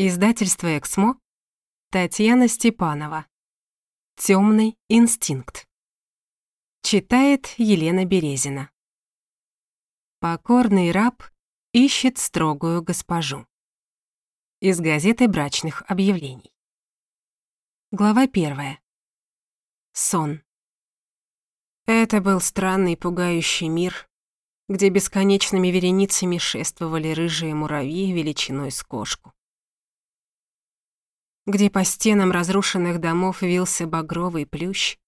Издательство «Эксмо», Татьяна Степанова. Темный инстинкт. Читает Елена Березина. Покорный раб ищет строгую госпожу. Из газеты брачных объявлений. Глава первая. Сон. Это был странный пугающий мир, где бесконечными вереницами шествовали рыжие муравьи величиной с кошку где по стенам разрушенных домов вился багровый плющ,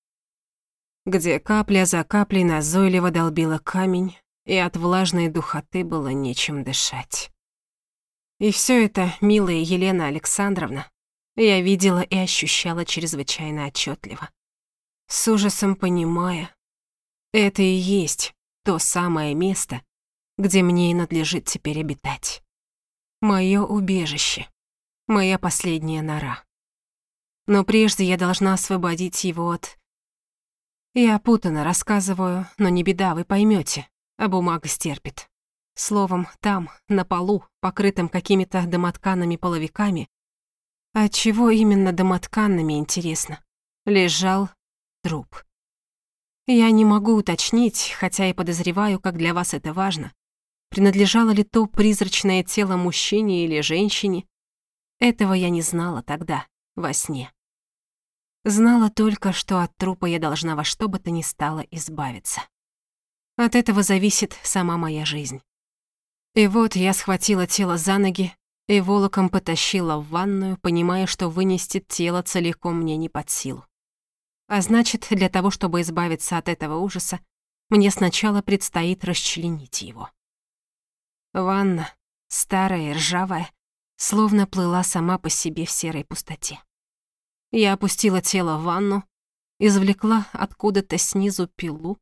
где капля за каплей назойливо долбила камень, и от влажной духоты было нечем дышать. И все это, милая Елена Александровна, я видела и ощущала чрезвычайно отчетливо, с ужасом понимая, это и есть то самое место, где мне и надлежит теперь обитать. Моё убежище моя последняя нора. Но прежде я должна освободить его от... Я путано рассказываю, но не беда, вы поймете, а бумага стерпит. Словом, там, на полу, покрытым какими-то домотканными половиками, от чего именно домотканными, интересно, лежал труп. Я не могу уточнить, хотя и подозреваю, как для вас это важно, принадлежало ли то призрачное тело мужчине или женщине, этого я не знала тогда, во сне. Знала только, что от трупа я должна во что бы то ни стало избавиться. От этого зависит сама моя жизнь. И вот я схватила тело за ноги и волоком потащила в ванную, понимая, что вынести тело целиком мне не под силу. А значит, для того, чтобы избавиться от этого ужаса, мне сначала предстоит расчленить его. Ванна, старая ржавая, словно плыла сама по себе в серой пустоте. Я опустила тело в ванну, извлекла откуда-то снизу пилу,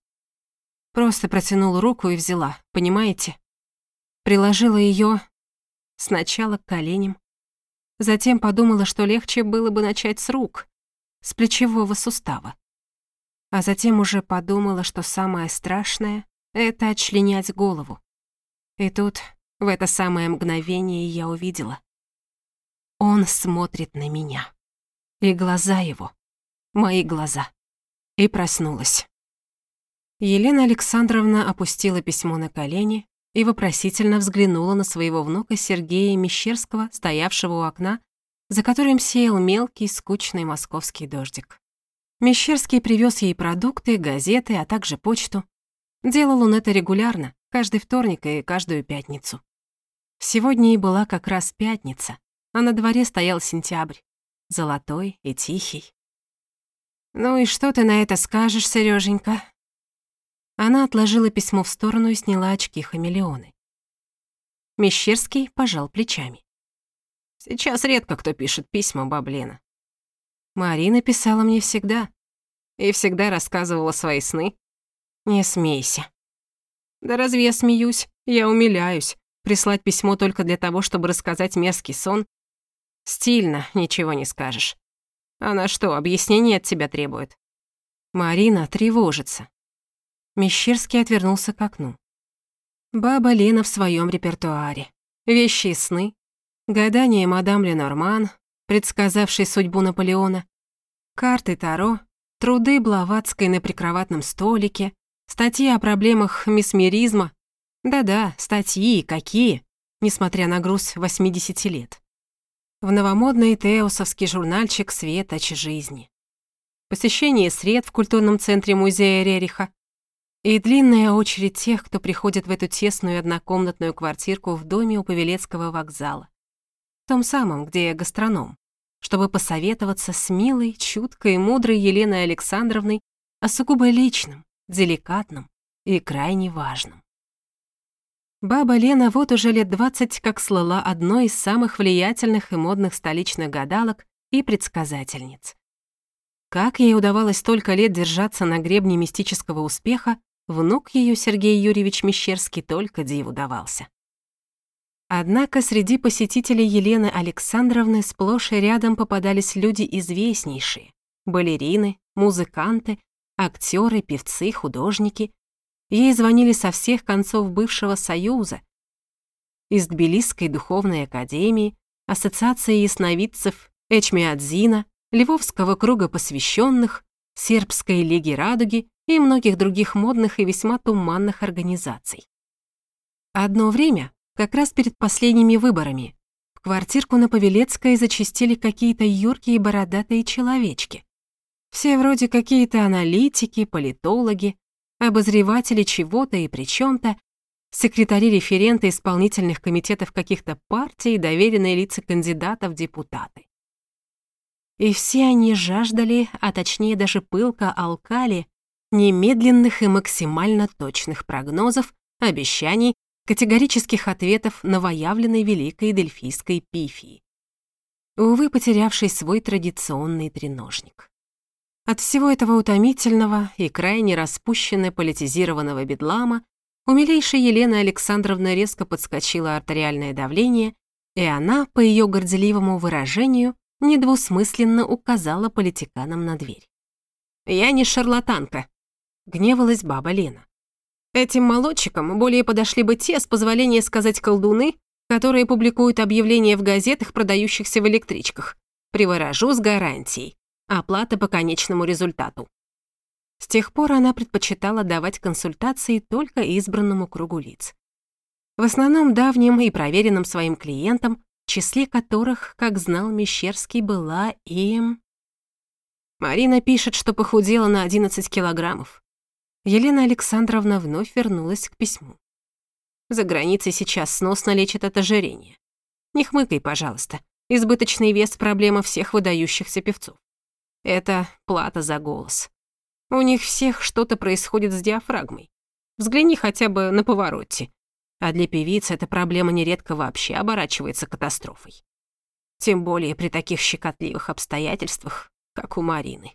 просто протянула руку и взяла, понимаете? Приложила ее сначала к коленям, затем подумала, что легче было бы начать с рук, с плечевого сустава. А затем уже подумала, что самое страшное — это отчленять голову. И тут, в это самое мгновение, я увидела. Он смотрит на меня. И глаза его, мои глаза. И проснулась. Елена Александровна опустила письмо на колени и вопросительно взглянула на своего внука Сергея Мещерского, стоявшего у окна, за которым сеял мелкий, скучный московский дождик. Мещерский привез ей продукты, газеты, а также почту. Делал он это регулярно, каждый вторник и каждую пятницу. Сегодня и была как раз пятница, а на дворе стоял сентябрь, золотой и тихий. «Ну и что ты на это скажешь, Серёженька?» Она отложила письмо в сторону и сняла очки-хамелеоны. Мещерский пожал плечами. «Сейчас редко кто пишет письма, баблина. Марина писала мне всегда. И всегда рассказывала свои сны. Не смейся. Да разве я смеюсь? Я умиляюсь. Прислать письмо только для того, чтобы рассказать мерзкий сон, Стильно, ничего не скажешь. Она что, объяснение от тебя требует? Марина тревожится. Мещерский отвернулся к окну. Баба Лена в своем репертуаре. Вещи и сны, гадание мадам Ленорман, предсказавшей судьбу Наполеона, карты Таро, труды Блаватской на прикроватном столике, статьи о проблемах месмеризма. Да-да, статьи какие, несмотря на груз 80 лет в новомодный теосовский журнальчик «Свет очи жизни». Посещение сред в культурном центре музея Рериха и длинная очередь тех, кто приходит в эту тесную однокомнатную квартирку в доме у Павелецкого вокзала. Том самом, где я гастроном, чтобы посоветоваться с милой, чуткой и мудрой Еленой Александровной о сугубо личном, деликатном и крайне важном. Баба Лена вот уже лет двадцать как слыла одной из самых влиятельных и модных столичных гадалок и предсказательниц. Как ей удавалось столько лет держаться на гребне мистического успеха, внук ее Сергей Юрьевич Мещерский только диву давался. Однако среди посетителей Елены Александровны сплошь и рядом попадались люди известнейшие — балерины, музыканты, актеры, певцы, художники, Ей звонили со всех концов бывшего Союза, из Тбилисской духовной академии, Ассоциации ясновидцев, Эчмиадзина, Львовского круга посвященных, Сербской лиги радуги и многих других модных и весьма туманных организаций. Одно время, как раз перед последними выборами, в квартирку на Павелецкой зачастили какие-то юркие бородатые человечки. Все вроде какие-то аналитики, политологи, обозреватели чего-то и при чем-то, секретари-референты исполнительных комитетов каких-то партий доверенные лица кандидатов в депутаты. И все они жаждали, а точнее даже пылко алкали, немедленных и максимально точных прогнозов, обещаний, категорических ответов новоявленной великой дельфийской пифии. Увы, потерявший свой традиционный треножник. От всего этого утомительного и крайне распущенно политизированного бедлама у милейшей Елены Александровны резко подскочило артериальное давление, и она, по ее горделивому выражению, недвусмысленно указала политиканам на дверь. «Я не шарлатанка», — гневалась баба Лена. «Этим молодчикам более подошли бы те, с позволения сказать колдуны, которые публикуют объявления в газетах, продающихся в электричках. Приворожу с гарантией. Оплата по конечному результату. С тех пор она предпочитала давать консультации только избранному кругу лиц. В основном давним и проверенным своим клиентам, в числе которых, как знал Мещерский, была и... Марина пишет, что похудела на 11 килограммов. Елена Александровна вновь вернулась к письму. За границей сейчас сносно лечат от ожирения. Не хмыкай, пожалуйста. Избыточный вес — проблема всех выдающихся певцов. Это плата за голос. У них всех что-то происходит с диафрагмой. Взгляни хотя бы на повороте. А для певицы эта проблема нередко вообще оборачивается катастрофой. Тем более при таких щекотливых обстоятельствах, как у Марины.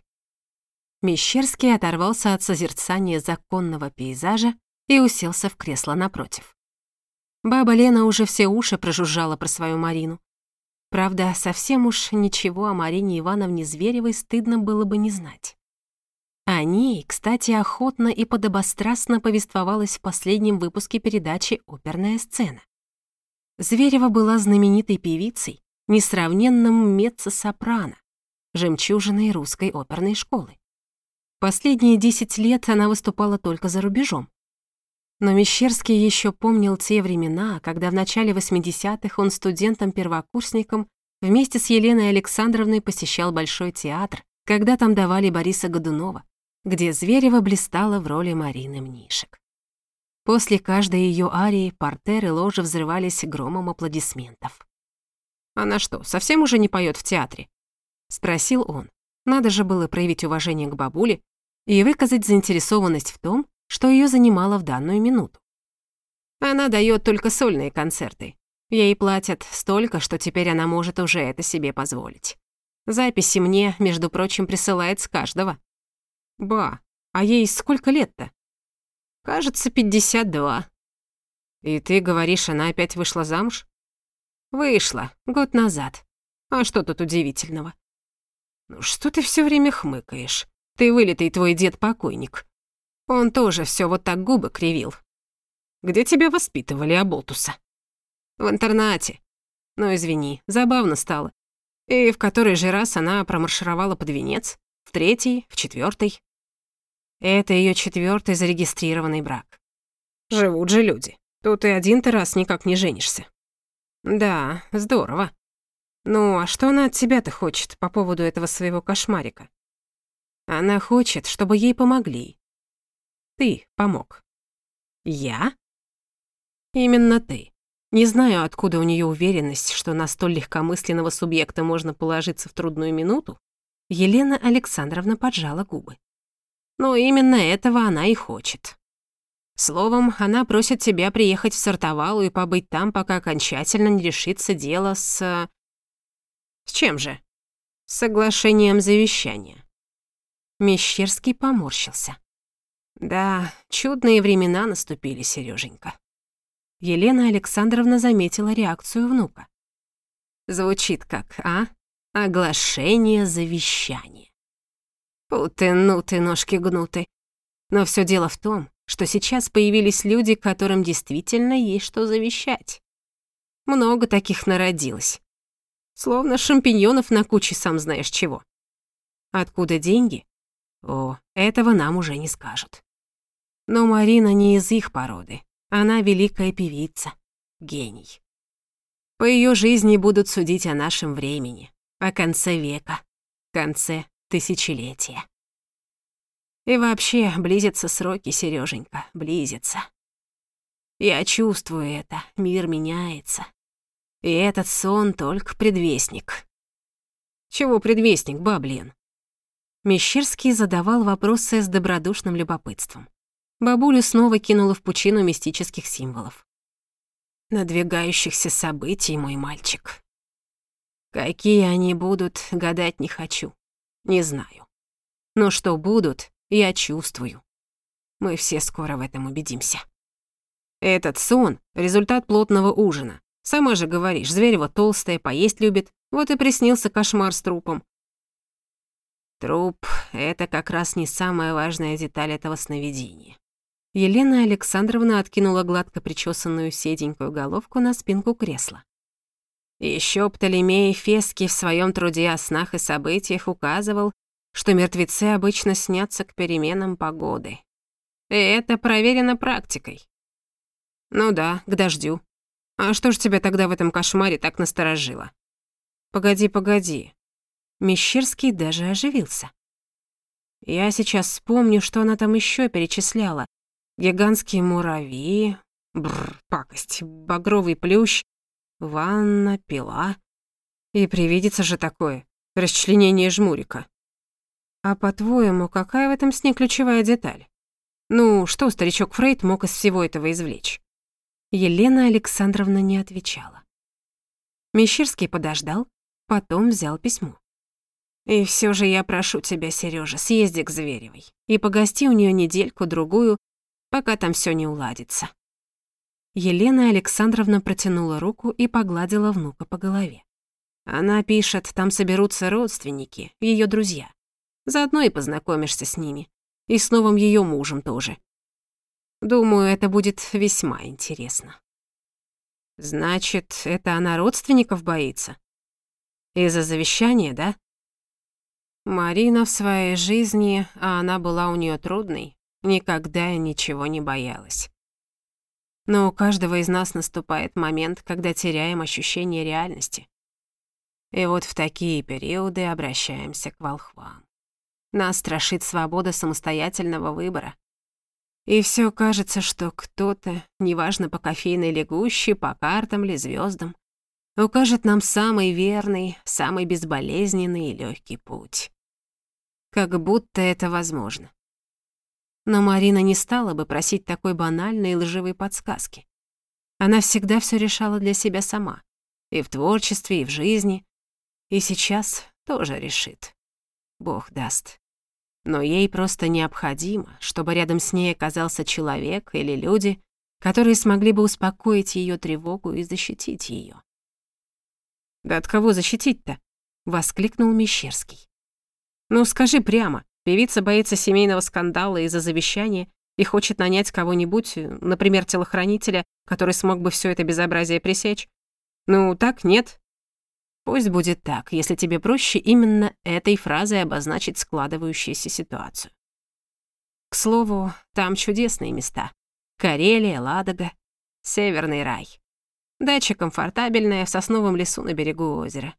Мещерский оторвался от созерцания законного пейзажа и уселся в кресло напротив. Баба Лена уже все уши прожужжала про свою Марину. Правда, совсем уж ничего о Марине Ивановне Зверевой стыдно было бы не знать. О ней, кстати, охотно и подобострастно повествовалось в последнем выпуске передачи «Оперная сцена». Зверева была знаменитой певицей, несравненным меццо-сопрано, жемчужиной русской оперной школы. Последние десять лет она выступала только за рубежом. Но Мещерский еще помнил те времена, когда в начале 80-х он студентом-первокурсником вместе с Еленой Александровной посещал Большой театр, когда там давали Бориса Годунова, где Зверева блистала в роли Марины Мнишек. После каждой ее арии портеры ложи взрывались громом аплодисментов. «Она что, совсем уже не поет в театре?» — спросил он. Надо же было проявить уважение к бабуле и выказать заинтересованность в том, что ее занимало в данную минуту. Она дает только сольные концерты. Ей платят столько, что теперь она может уже это себе позволить. Записи мне, между прочим, присылает с каждого. Ба, а ей сколько лет-то? Кажется, 52. И ты говоришь, она опять вышла замуж? Вышла, год назад. А что тут удивительного? Ну что ты все время хмыкаешь? Ты вылитый твой дед-покойник. Он тоже все вот так губы кривил. Где тебя воспитывали, Аболтуса? В интернате. Ну, извини, забавно стало. И в который же раз она промаршировала под венец? В третий, в четвертый. Это ее четвертый зарегистрированный брак. Живут же люди. Тут и один-то раз никак не женишься. Да, здорово. Ну, а что она от тебя-то хочет по поводу этого своего кошмарика? Она хочет, чтобы ей помогли, ты помог. Я? Именно ты. Не знаю, откуда у нее уверенность, что на столь легкомысленного субъекта можно положиться в трудную минуту. Елена Александровна поджала губы. Но именно этого она и хочет. Словом, она просит тебя приехать в Сартовалу и побыть там, пока окончательно не решится дело с... С чем же? С соглашением завещания. Мещерский поморщился. Да, чудные времена наступили, Сереженька. Елена Александровна заметила реакцию внука. Звучит как, а? Оглашение завещания. Фу ну ты, ножки гнуты. Но все дело в том, что сейчас появились люди, которым действительно есть что завещать. Много таких народилось. Словно шампиньонов на куче сам знаешь чего. Откуда деньги? О, этого нам уже не скажут. Но Марина не из их породы. Она великая певица, гений. По ее жизни будут судить о нашем времени, о конце века, конце тысячелетия. И вообще, близятся сроки, Сереженька, близятся. Я чувствую это, мир меняется. И этот сон только предвестник. Чего предвестник, баблин? Мещерский задавал вопросы с добродушным любопытством. Бабулю снова кинула в пучину мистических символов. Надвигающихся событий, мой мальчик. Какие они будут, гадать не хочу. Не знаю. Но что будут, я чувствую. Мы все скоро в этом убедимся. Этот сон — результат плотного ужина. Сама же говоришь, Зверева толстая, поесть любит. Вот и приснился кошмар с трупом. Труп — это как раз не самая важная деталь этого сновидения. Елена Александровна откинула гладко причесанную седенькую головку на спинку кресла. Еще Птолемей Феский в своем труде о снах и событиях указывал, что мертвецы обычно снятся к переменам погоды. И это проверено практикой. Ну да, к дождю. А что ж тебя тогда в этом кошмаре так насторожило? Погоди, погоди. Мещерский даже оживился. Я сейчас вспомню, что она там еще перечисляла. Гигантские муравьи, бррр, пакость, багровый плющ, ванна, пила. И привидится же такое, расчленение жмурика. А по-твоему, какая в этом сне ключевая деталь? Ну, что старичок Фрейд мог из всего этого извлечь? Елена Александровна не отвечала. Мещерский подождал, потом взял письмо. «И все же я прошу тебя, Сережа, съезди к Зверевой и погости у нее недельку-другую, пока там все не уладится». Елена Александровна протянула руку и погладила внука по голове. Она пишет, там соберутся родственники, ее друзья. Заодно и познакомишься с ними. И с новым ее мужем тоже. Думаю, это будет весьма интересно. Значит, это она родственников боится? Из-за завещания, да? Марина в своей жизни, а она была у нее трудной, никогда ничего не боялась. Но у каждого из нас наступает момент, когда теряем ощущение реальности. И вот в такие периоды обращаемся к волхвам. Нас страшит свобода самостоятельного выбора. И все кажется, что кто-то, неважно по кофейной лягущей, по картам или звездам, укажет нам самый верный, самый безболезненный и легкий путь. Как будто это возможно. Но Марина не стала бы просить такой банальной и лживой подсказки. Она всегда все решала для себя сама. И в творчестве, и в жизни. И сейчас тоже решит. Бог даст. Но ей просто необходимо, чтобы рядом с ней оказался человек или люди, которые смогли бы успокоить ее тревогу и защитить ее. «Да от кого защитить-то?» — воскликнул Мещерский. «Ну, скажи прямо, певица боится семейного скандала из-за завещания и хочет нанять кого-нибудь, например, телохранителя, который смог бы все это безобразие пресечь? Ну, так, нет?» Пусть будет так, если тебе проще именно этой фразой обозначить складывающуюся ситуацию. К слову, там чудесные места. Карелия, Ладога, Северный рай. Дача комфортабельная в сосновом лесу на берегу озера.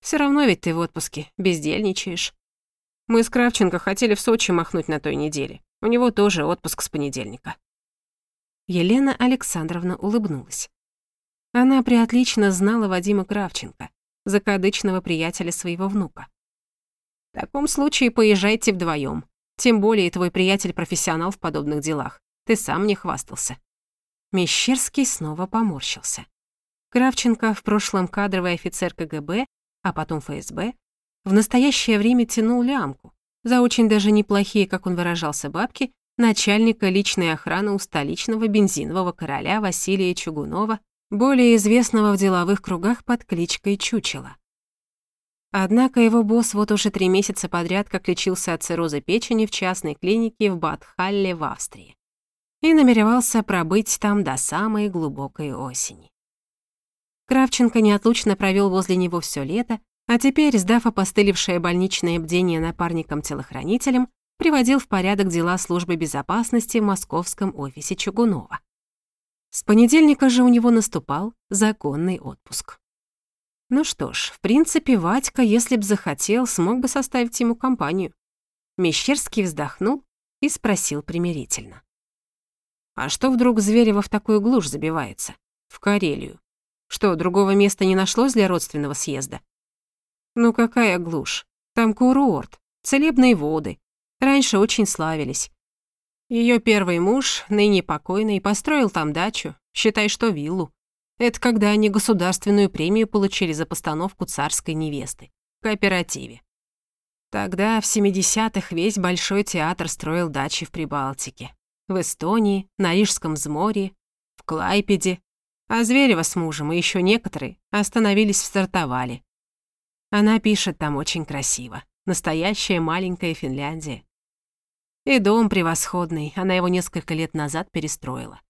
Все равно ведь ты в отпуске, бездельничаешь. Мы с Кравченко хотели в Сочи махнуть на той неделе. У него тоже отпуск с понедельника. Елена Александровна улыбнулась. Она приотлично знала Вадима Кравченко закадычного приятеля своего внука. В таком случае поезжайте вдвоем. Тем более твой приятель профессионал в подобных делах. Ты сам не хвастался. Мещерский снова поморщился. Кравченко, в прошлом кадровый офицер КГБ, а потом ФСБ, в настоящее время тянул лямку за очень даже неплохие, как он выражался, бабки, начальника личной охраны у столичного бензинового короля Василия Чугунова более известного в деловых кругах под кличкой Чучело. Однако его босс вот уже три месяца подряд как лечился от цирроза печени в частной клинике в Бадхалле в Австрии и намеревался пробыть там до самой глубокой осени. Кравченко неотлучно провел возле него все лето, а теперь, сдав опостылевшее больничное бдение напарником-телохранителем, приводил в порядок дела службы безопасности в московском офисе Чугунова. С понедельника же у него наступал законный отпуск. Ну что ж, в принципе, Вадька, если б захотел, смог бы составить ему компанию. Мещерский вздохнул и спросил примирительно. «А что вдруг Зверева в такую глушь забивается? В Карелию? Что, другого места не нашлось для родственного съезда?» «Ну какая глушь? Там курорт, целебные воды. Раньше очень славились. Ее первый муж, ныне покойный, построил там дачу, считай, что виллу. Это когда они государственную премию получили за постановку царской невесты в кооперативе. Тогда, в 70-х, весь Большой театр строил дачи в Прибалтике. В Эстонии, на Рижском взморье, в Клайпеде. А Зверева с мужем и еще некоторые остановились в Стартовале. Она пишет там очень красиво. Настоящая маленькая Финляндия. И дом превосходный, она его несколько лет назад перестроила.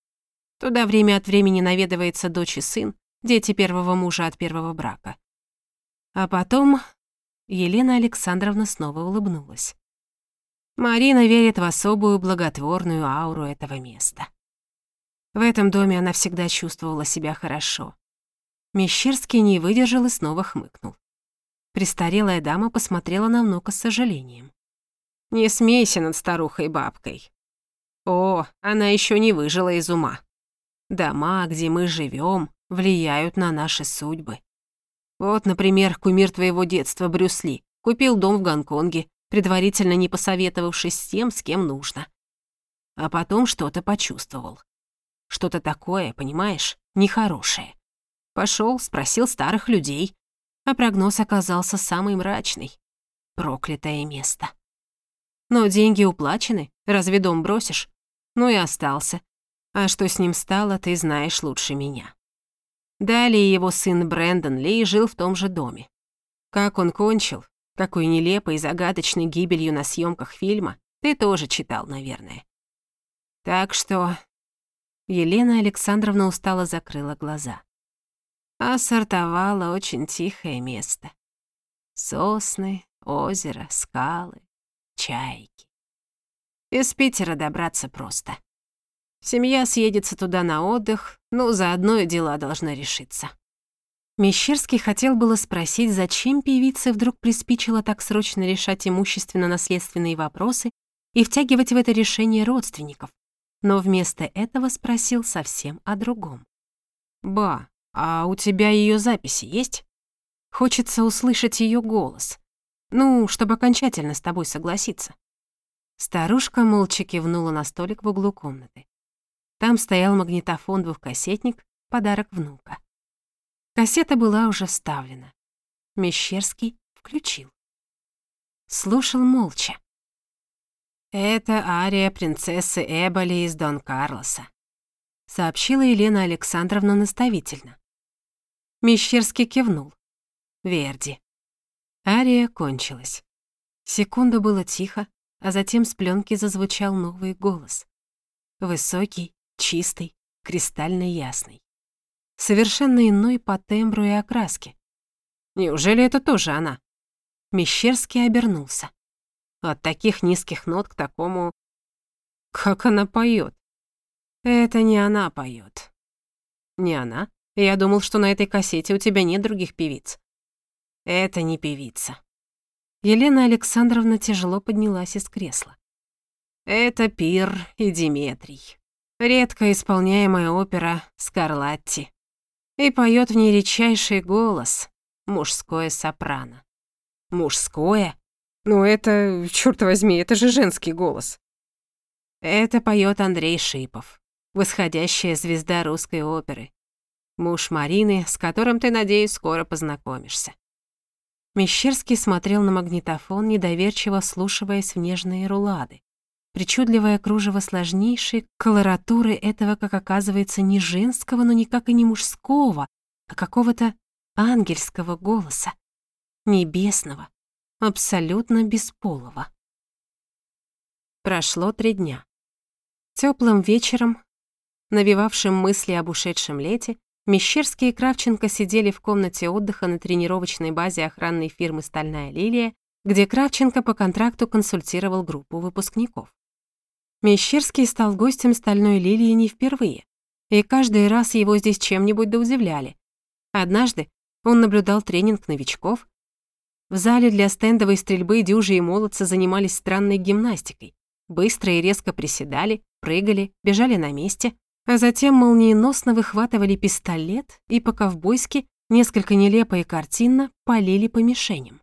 Туда время от времени наведывается дочь и сын, дети первого мужа от первого брака. А потом Елена Александровна снова улыбнулась. Марина верит в особую благотворную ауру этого места. В этом доме она всегда чувствовала себя хорошо. Мещерский не выдержал и снова хмыкнул. Престарелая дама посмотрела на внука с сожалением. «Не смейся над старухой-бабкой. О, она еще не выжила из ума. Дома, где мы живем, влияют на наши судьбы. Вот, например, кумир твоего детства Брюс Ли купил дом в Гонконге, предварительно не посоветовавшись с тем, с кем нужно. А потом что-то почувствовал. Что-то такое, понимаешь, нехорошее. Пошел, спросил старых людей, а прогноз оказался самый мрачный. Проклятое место. Но деньги уплачены, разве дом бросишь? Ну и остался, а что с ним стало, ты знаешь лучше меня. Далее его сын Брэндон Ли жил в том же доме. Как он кончил, какой нелепой и загадочной гибелью на съемках фильма, ты тоже читал, наверное. Так что... Елена Александровна устало закрыла глаза. А сортовала очень тихое место. Сосны, озеро, скалы, чайки. Из Питера добраться просто. Семья съедется туда на отдых, ну, заодно и дела должны решиться. Мещерский хотел было спросить, зачем певице вдруг приспичило так срочно решать имущественно-наследственные вопросы и втягивать в это решение родственников, но вместо этого спросил совсем о другом. «Ба, а у тебя ее записи есть? Хочется услышать ее голос. Ну, чтобы окончательно с тобой согласиться». Старушка молча кивнула на столик в углу комнаты. Там стоял магнитофон-двухкассетник, подарок внука. Кассета была уже вставлена. Мещерский включил. Слушал молча. «Это ария принцессы Эболи из Дон Карлоса», сообщила Елена Александровна наставительно. Мещерский кивнул. Верди. Ария кончилась. Секунду было тихо, а затем с пленки зазвучал новый голос. Высокий, чистый, кристально ясный. Совершенно иной по тембру и окраске. Неужели это тоже она? Мещерский обернулся. От таких низких нот к такому... Как она поет? Это не она поет. Не она? Я думал, что на этой кассете у тебя нет других певиц. Это не певица. Елена Александровна тяжело поднялась из кресла. Это Пир и Диметрий. Редко исполняемая опера «Скарлатти». И поет в ней редчайший голос, мужское сопрано. Мужское? Ну это, черт возьми, это же женский голос. Это поет Андрей Шипов, восходящая звезда русской оперы. Муж Марины, с которым ты, надеюсь, скоро познакомишься. Мещерский смотрел на магнитофон, недоверчиво слушаясь в нежные рулады причудливое кружево сложнейшей колоратуры этого, как оказывается, не женского, но никак и не мужского, а какого-то ангельского голоса, небесного, абсолютно бесполого. Прошло три дня. Теплым вечером, навевавшим мысли об ушедшем лете, Мещерский и Кравченко сидели в комнате отдыха на тренировочной базе охранной фирмы «Стальная лилия», где Кравченко по контракту консультировал группу выпускников. Мещерский стал гостем «Стальной лилии» не впервые, и каждый раз его здесь чем-нибудь да удивляли. Однажды он наблюдал тренинг новичков. В зале для стендовой стрельбы дюжи и молодцы занимались странной гимнастикой. Быстро и резко приседали, прыгали, бежали на месте, а затем молниеносно выхватывали пистолет и по-ковбойски, несколько нелепо и картинно, полили по мишеням.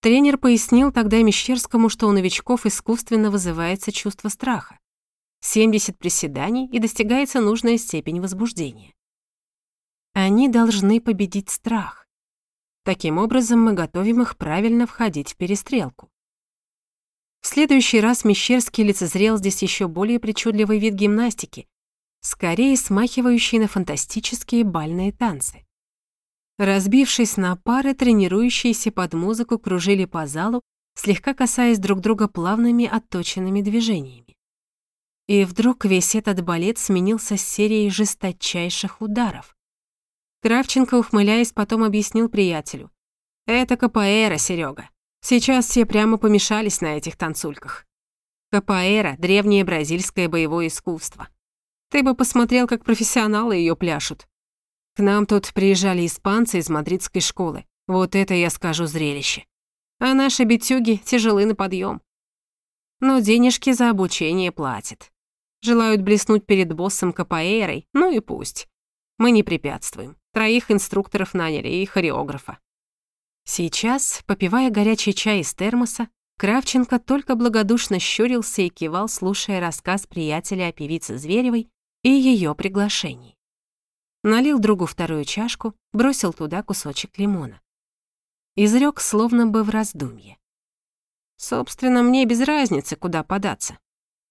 Тренер пояснил тогда Мещерскому, что у новичков искусственно вызывается чувство страха. 70 приседаний и достигается нужная степень возбуждения. Они должны победить страх. Таким образом, мы готовим их правильно входить в перестрелку. В следующий раз Мещерский лицезрел здесь еще более причудливый вид гимнастики, скорее смахивающий на фантастические бальные танцы. Разбившись на пары, тренирующиеся под музыку кружили по залу, слегка касаясь друг друга плавными отточенными движениями. И вдруг весь этот балет сменился серией жесточайших ударов. Кравченко, ухмыляясь, потом объяснил приятелю. «Это капоэра, Серега. Сейчас все прямо помешались на этих танцульках. Капоэра — древнее бразильское боевое искусство. Ты бы посмотрел, как профессионалы ее пляшут. К нам тут приезжали испанцы из мадридской школы. Вот это, я скажу, зрелище. А наши битюги тяжелы на подъем. Но денежки за обучение платят. Желают блеснуть перед боссом капоэйрой, ну и пусть. Мы не препятствуем. Троих инструкторов наняли и хореографа. Сейчас, попивая горячий чай из термоса, Кравченко только благодушно щурился и кивал, слушая рассказ приятеля о певице Зверевой и ее приглашении. Налил другу вторую чашку, бросил туда кусочек лимона. Изрёк словно бы в раздумье. Собственно, мне без разницы, куда податься.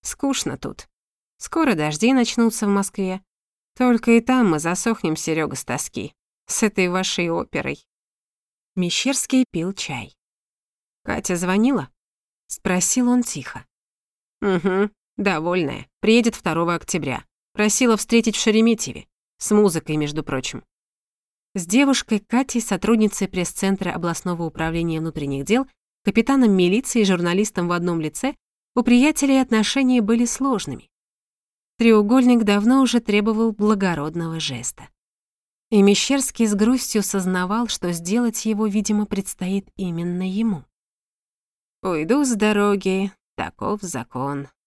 Скучно тут. Скоро дожди начнутся в Москве. Только и там мы засохнем, Серёга, с тоски. С этой вашей оперой. Мещерский пил чай. «Катя звонила?» — спросил он тихо. «Угу, довольная. Приедет 2 октября. Просила встретить в Шереметьеве. С музыкой, между прочим. С девушкой Катей, сотрудницей пресс-центра областного управления внутренних дел, капитаном милиции и журналистом в одном лице, у приятелей отношения были сложными. Треугольник давно уже требовал благородного жеста. И Мещерский с грустью сознавал, что сделать его, видимо, предстоит именно ему. «Уйду с дороги, таков закон», —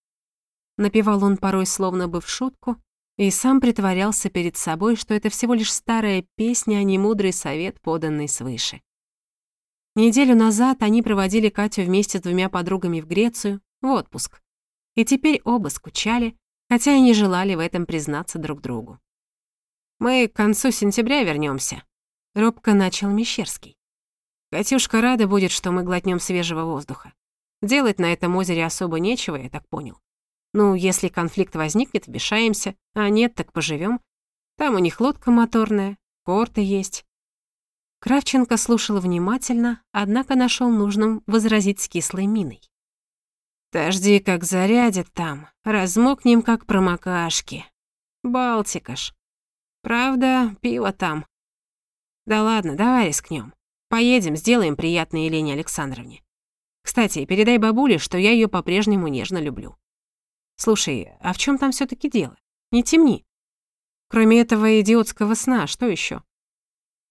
напевал он порой словно бы в шутку, и сам притворялся перед собой, что это всего лишь старая песня, а не мудрый совет, поданный свыше. Неделю назад они проводили Катю вместе с двумя подругами в Грецию, в отпуск. И теперь оба скучали, хотя и не желали в этом признаться друг другу. «Мы к концу сентября вернемся, робко начал Мещерский. «Катюшка рада будет, что мы глотнем свежего воздуха. Делать на этом озере особо нечего, я так понял. Ну, если конфликт возникнет, вмешаемся, а нет, так поживем. Там у них лодка моторная, порты есть. Кравченко слушал внимательно, однако нашел нужным возразить с кислой миной. «Дожди как зарядят там, размокнем как промокашки. Балтика ж. Правда, пиво там. Да ладно, давай рискнем. Поедем, сделаем приятное Елене Александровне. Кстати, передай бабуле, что я ее по-прежнему нежно люблю. Слушай, а в чем там все таки дело? Не темни. Кроме этого идиотского сна, что еще?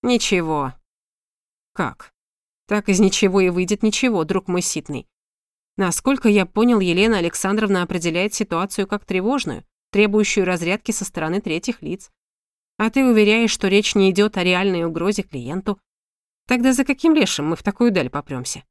Ничего. Как? Так из ничего и выйдет ничего, друг мой ситный. Насколько я понял, Елена Александровна определяет ситуацию как тревожную, требующую разрядки со стороны третьих лиц. А ты уверяешь, что речь не идет о реальной угрозе клиенту. Тогда за каким лешим мы в такую даль попрёмся?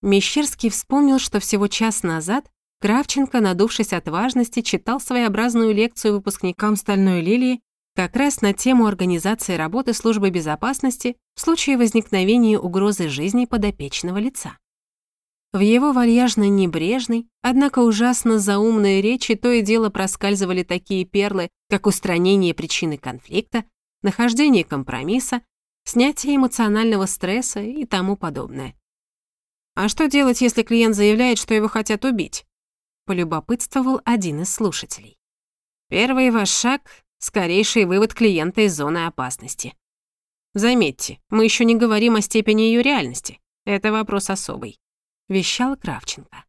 Мещерский вспомнил, что всего час назад Кравченко, надувшись от важности, читал своеобразную лекцию выпускникам «Стальной лилии» как раз на тему организации работы службы безопасности в случае возникновения угрозы жизни подопечного лица. В его вальяжно-небрежной, однако ужасно заумной речи то и дело проскальзывали такие перлы, как устранение причины конфликта, нахождение компромисса, снятие эмоционального стресса и тому подобное. А что делать, если клиент заявляет, что его хотят убить? Полюбопытствовал один из слушателей. Первый ваш шаг — скорейший вывод клиента из зоны опасности. Заметьте, мы еще не говорим о степени ее реальности. Это вопрос особый», — вещал Кравченко.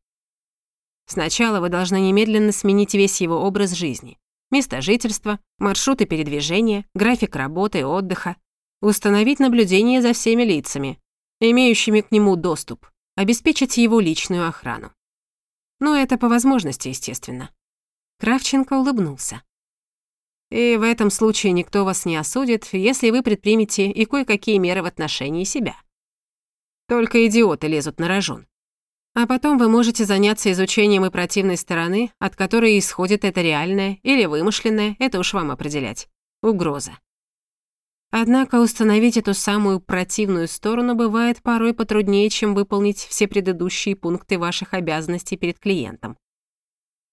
Сначала вы должны немедленно сменить весь его образ жизни. Место жительства, маршруты передвижения, график работы и отдыха. Установить наблюдение за всеми лицами, имеющими к нему доступ. Обеспечить его личную охрану. Ну, это по возможности, естественно. Кравченко улыбнулся. И в этом случае никто вас не осудит, если вы предпримете и кое-какие меры в отношении себя. Только идиоты лезут на рожон. А потом вы можете заняться изучением и противной стороны, от которой исходит это реальное или вымышленное, это уж вам определять, угроза. Однако установить эту самую противную сторону бывает порой потруднее, чем выполнить все предыдущие пункты ваших обязанностей перед клиентом.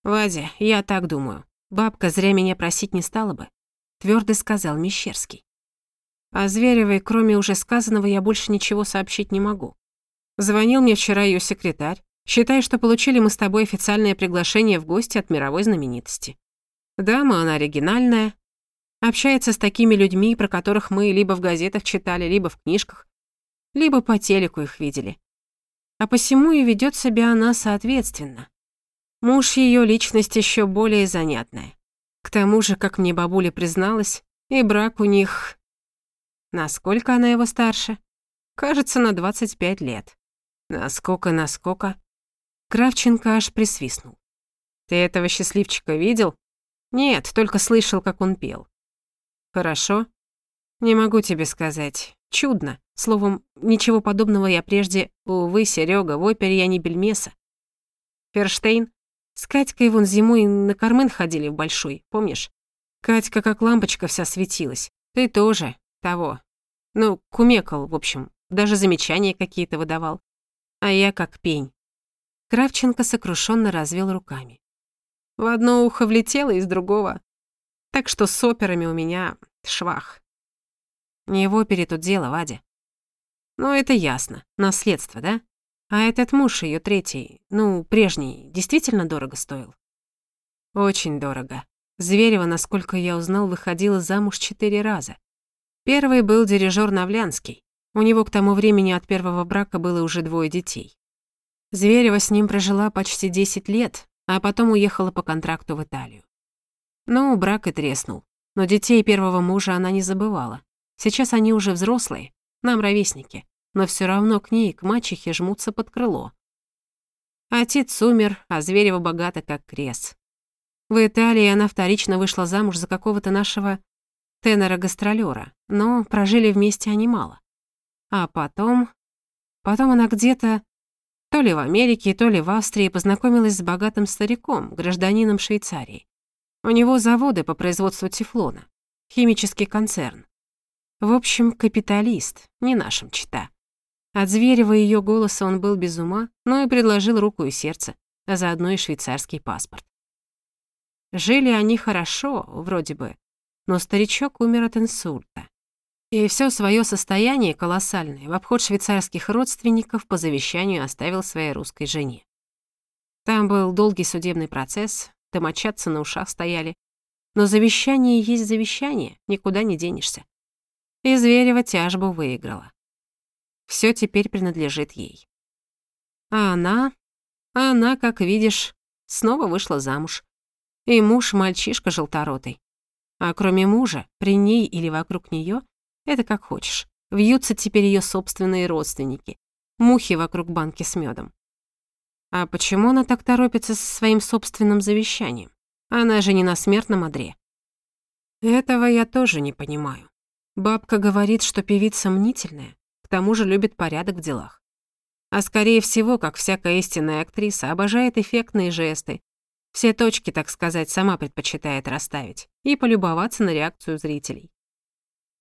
«Вадя, я так думаю. Бабка зря меня просить не стала бы», — твердо сказал Мещерский. О Зверевой, кроме уже сказанного, я больше ничего сообщить не могу. Звонил мне вчера ее секретарь. Считай, что получили мы с тобой официальное приглашение в гости от мировой знаменитости. Дама, она оригинальная. Общается с такими людьми, про которых мы либо в газетах читали, либо в книжках, либо по телеку их видели. А посему и ведет себя она соответственно. Муж ее личность еще более занятная. К тому же, как мне бабуля призналась, и брак у них... Насколько она его старше? Кажется, на 25 лет. Насколько, насколько? Кравченко аж присвистнул. Ты этого счастливчика видел? Нет, только слышал, как он пел. Хорошо. Не могу тебе сказать. Чудно. Словом, ничего подобного я прежде... Увы, Серега, в опере я не бельмеса. Ферштейн? С Катькой вон зимой на Кармен ходили в Большой, помнишь? Катька как лампочка вся светилась. Ты тоже. Того. Ну, кумекал, в общем. Даже замечания какие-то выдавал а я как пень. Кравченко сокрушенно развел руками. В одно ухо влетело, из другого. Так что с операми у меня швах. Не в опере тут дело, Вадя. Ну, это ясно. Наследство, да? А этот муж ее третий, ну, прежний, действительно дорого стоил? Очень дорого. Зверева, насколько я узнал, выходила замуж четыре раза. Первый был дирижер Навлянский. У него к тому времени от первого брака было уже двое детей. Зверева с ним прожила почти 10 лет, а потом уехала по контракту в Италию. Ну, брак и треснул. Но детей первого мужа она не забывала. Сейчас они уже взрослые, нам ровесники, но все равно к ней, к мачехе, жмутся под крыло. Отец умер, а Зверева богата как крес. В Италии она вторично вышла замуж за какого-то нашего тенора-гастролёра, но прожили вместе они мало. А потом... Потом она где-то, то ли в Америке, то ли в Австрии, познакомилась с богатым стариком, гражданином Швейцарии. У него заводы по производству тефлона, химический концерн. В общем, капиталист, не нашим чита. От Зверева её голоса он был без ума, но и предложил руку и сердце, а заодно и швейцарский паспорт. Жили они хорошо, вроде бы, но старичок умер от инсульта. И все свое состояние колоссальное в обход швейцарских родственников по завещанию оставил своей русской жене. Там был долгий судебный процесс, домочадцы на ушах стояли. Но завещание есть завещание, никуда не денешься. И Зверева тяжбу выиграла. Все теперь принадлежит ей. А она, а она, как видишь, снова вышла замуж. И муж мальчишка желторотый. А кроме мужа, при ней или вокруг нее это как хочешь. Вьются теперь ее собственные родственники. Мухи вокруг банки с медом. А почему она так торопится со своим собственным завещанием? Она же не на смертном одре. Этого я тоже не понимаю. Бабка говорит, что певица мнительная, к тому же любит порядок в делах. А скорее всего, как всякая истинная актриса, обожает эффектные жесты. Все точки, так сказать, сама предпочитает расставить и полюбоваться на реакцию зрителей.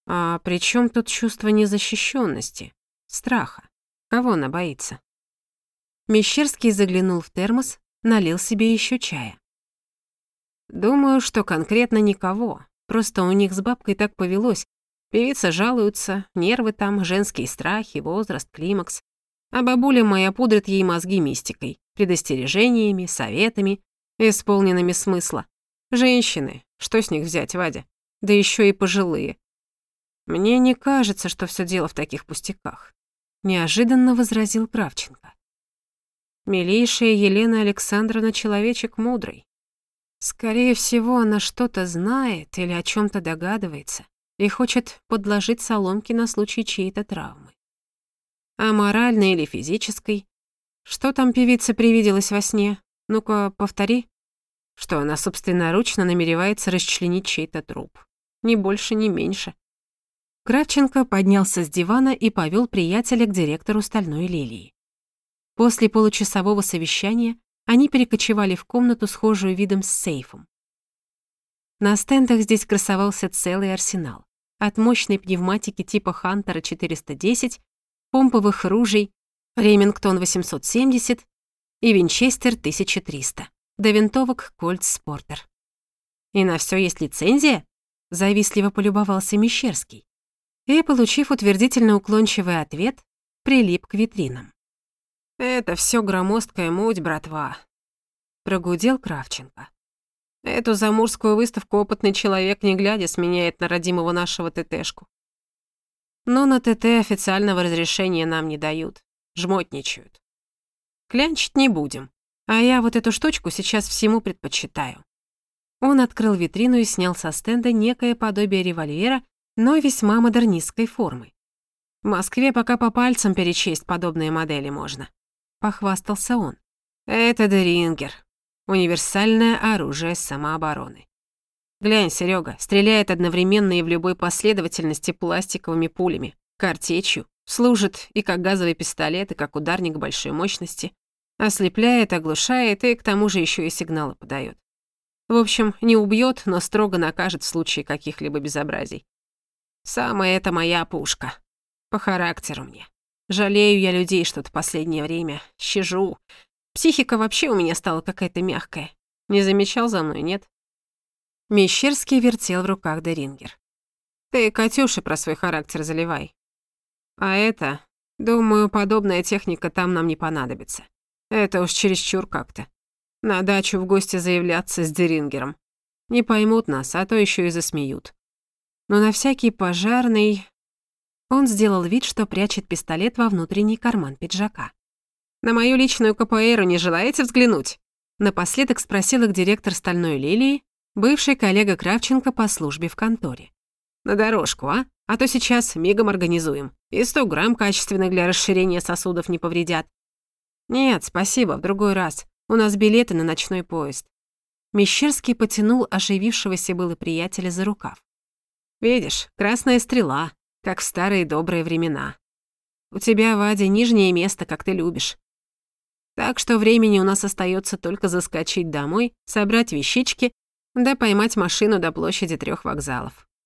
А при тут чувство незащищенности, страха? Кого она боится? Мещерский заглянул в термос, налил себе еще чая. Думаю, что конкретно никого. Просто у них с бабкой так повелось. Певица жалуется, нервы там, женские страхи, возраст, климакс. А бабуля моя пудрит ей мозги мистикой, предостережениями, советами, исполненными смысла. Женщины, что с них взять, Вадя? да еще и пожилые. Мне не кажется, что все дело в таких пустяках, неожиданно возразил Кравченко. Милейшая Елена Александровна человечек мудрый. Скорее всего, она что-то знает или о чем то догадывается и хочет подложить соломки на случай чьей-то травмы. А моральной или физической? Что там певице привиделось во сне? Ну-ка, повтори. Что она собственноручно намеревается расчленить чей-то труп. Ни больше, ни меньше. Кравченко поднялся с дивана и повел приятеля к директору «Стальной лилии». После получасового совещания они перекочевали в комнату, схожую видом с сейфом. На стендах здесь красовался целый арсенал. От мощной пневматики типа Хантера 410, помповых ружей, Ремингтон 870 и Винчестер 1300, до винтовок Кольт Спортер. «И на все есть лицензия?» — завистливо полюбовался Мещерский. И, получив утвердительно уклончивый ответ, прилип к витринам. «Это все громоздкая муть, братва», — прогудел Кравченко. «Эту замурскую выставку опытный человек, не глядя, сменяет на родимого нашего ТТшку. Но на ТТ официального разрешения нам не дают, жмотничают. Клянчить не будем, а я вот эту штучку сейчас всему предпочитаю». Он открыл витрину и снял со стенда некое подобие револьвера, но весьма модернистской формы. В Москве пока по пальцам перечесть подобные модели можно. — похвастался он. «Это Дерингер. Универсальное оружие самообороны. Глянь, Серега, стреляет одновременно и в любой последовательности пластиковыми пулями, картечью, служит и как газовый пистолет, и как ударник большой мощности, ослепляет, оглушает и к тому же еще и сигналы подает. В общем, не убьет, но строго накажет в случае каких-либо безобразий. Самая это моя пушка. По характеру мне. Жалею я людей что-то последнее время. Щажу. Психика вообще у меня стала какая-то мягкая. Не замечал за мной, нет? Мещерский вертел в руках Дерингер. Ты, Катюше, про свой характер заливай. А это, думаю, подобная техника там нам не понадобится. Это уж чересчур как-то. На дачу в гости заявляться с Дерингером. Не поймут нас, а то еще и засмеют. Но на всякий пожарный он сделал вид, что прячет пистолет во внутренний карман пиджака. «На мою личную КПРу не желаете взглянуть?» Напоследок спросил их директор «Стальной лилии», бывший коллега Кравченко по службе в конторе. «На дорожку, а? А то сейчас мигом организуем. И 100 грамм качественных для расширения сосудов не повредят». «Нет, спасибо, в другой раз. У нас билеты на ночной поезд». Мещерский потянул оживившегося было приятеля за рукав. «Видишь, красная стрела как в старые добрые времена. У тебя, Вадя, нижнее место, как ты любишь. Так что времени у нас остается только заскочить домой, собрать вещички, да поймать машину до площади трех вокзалов.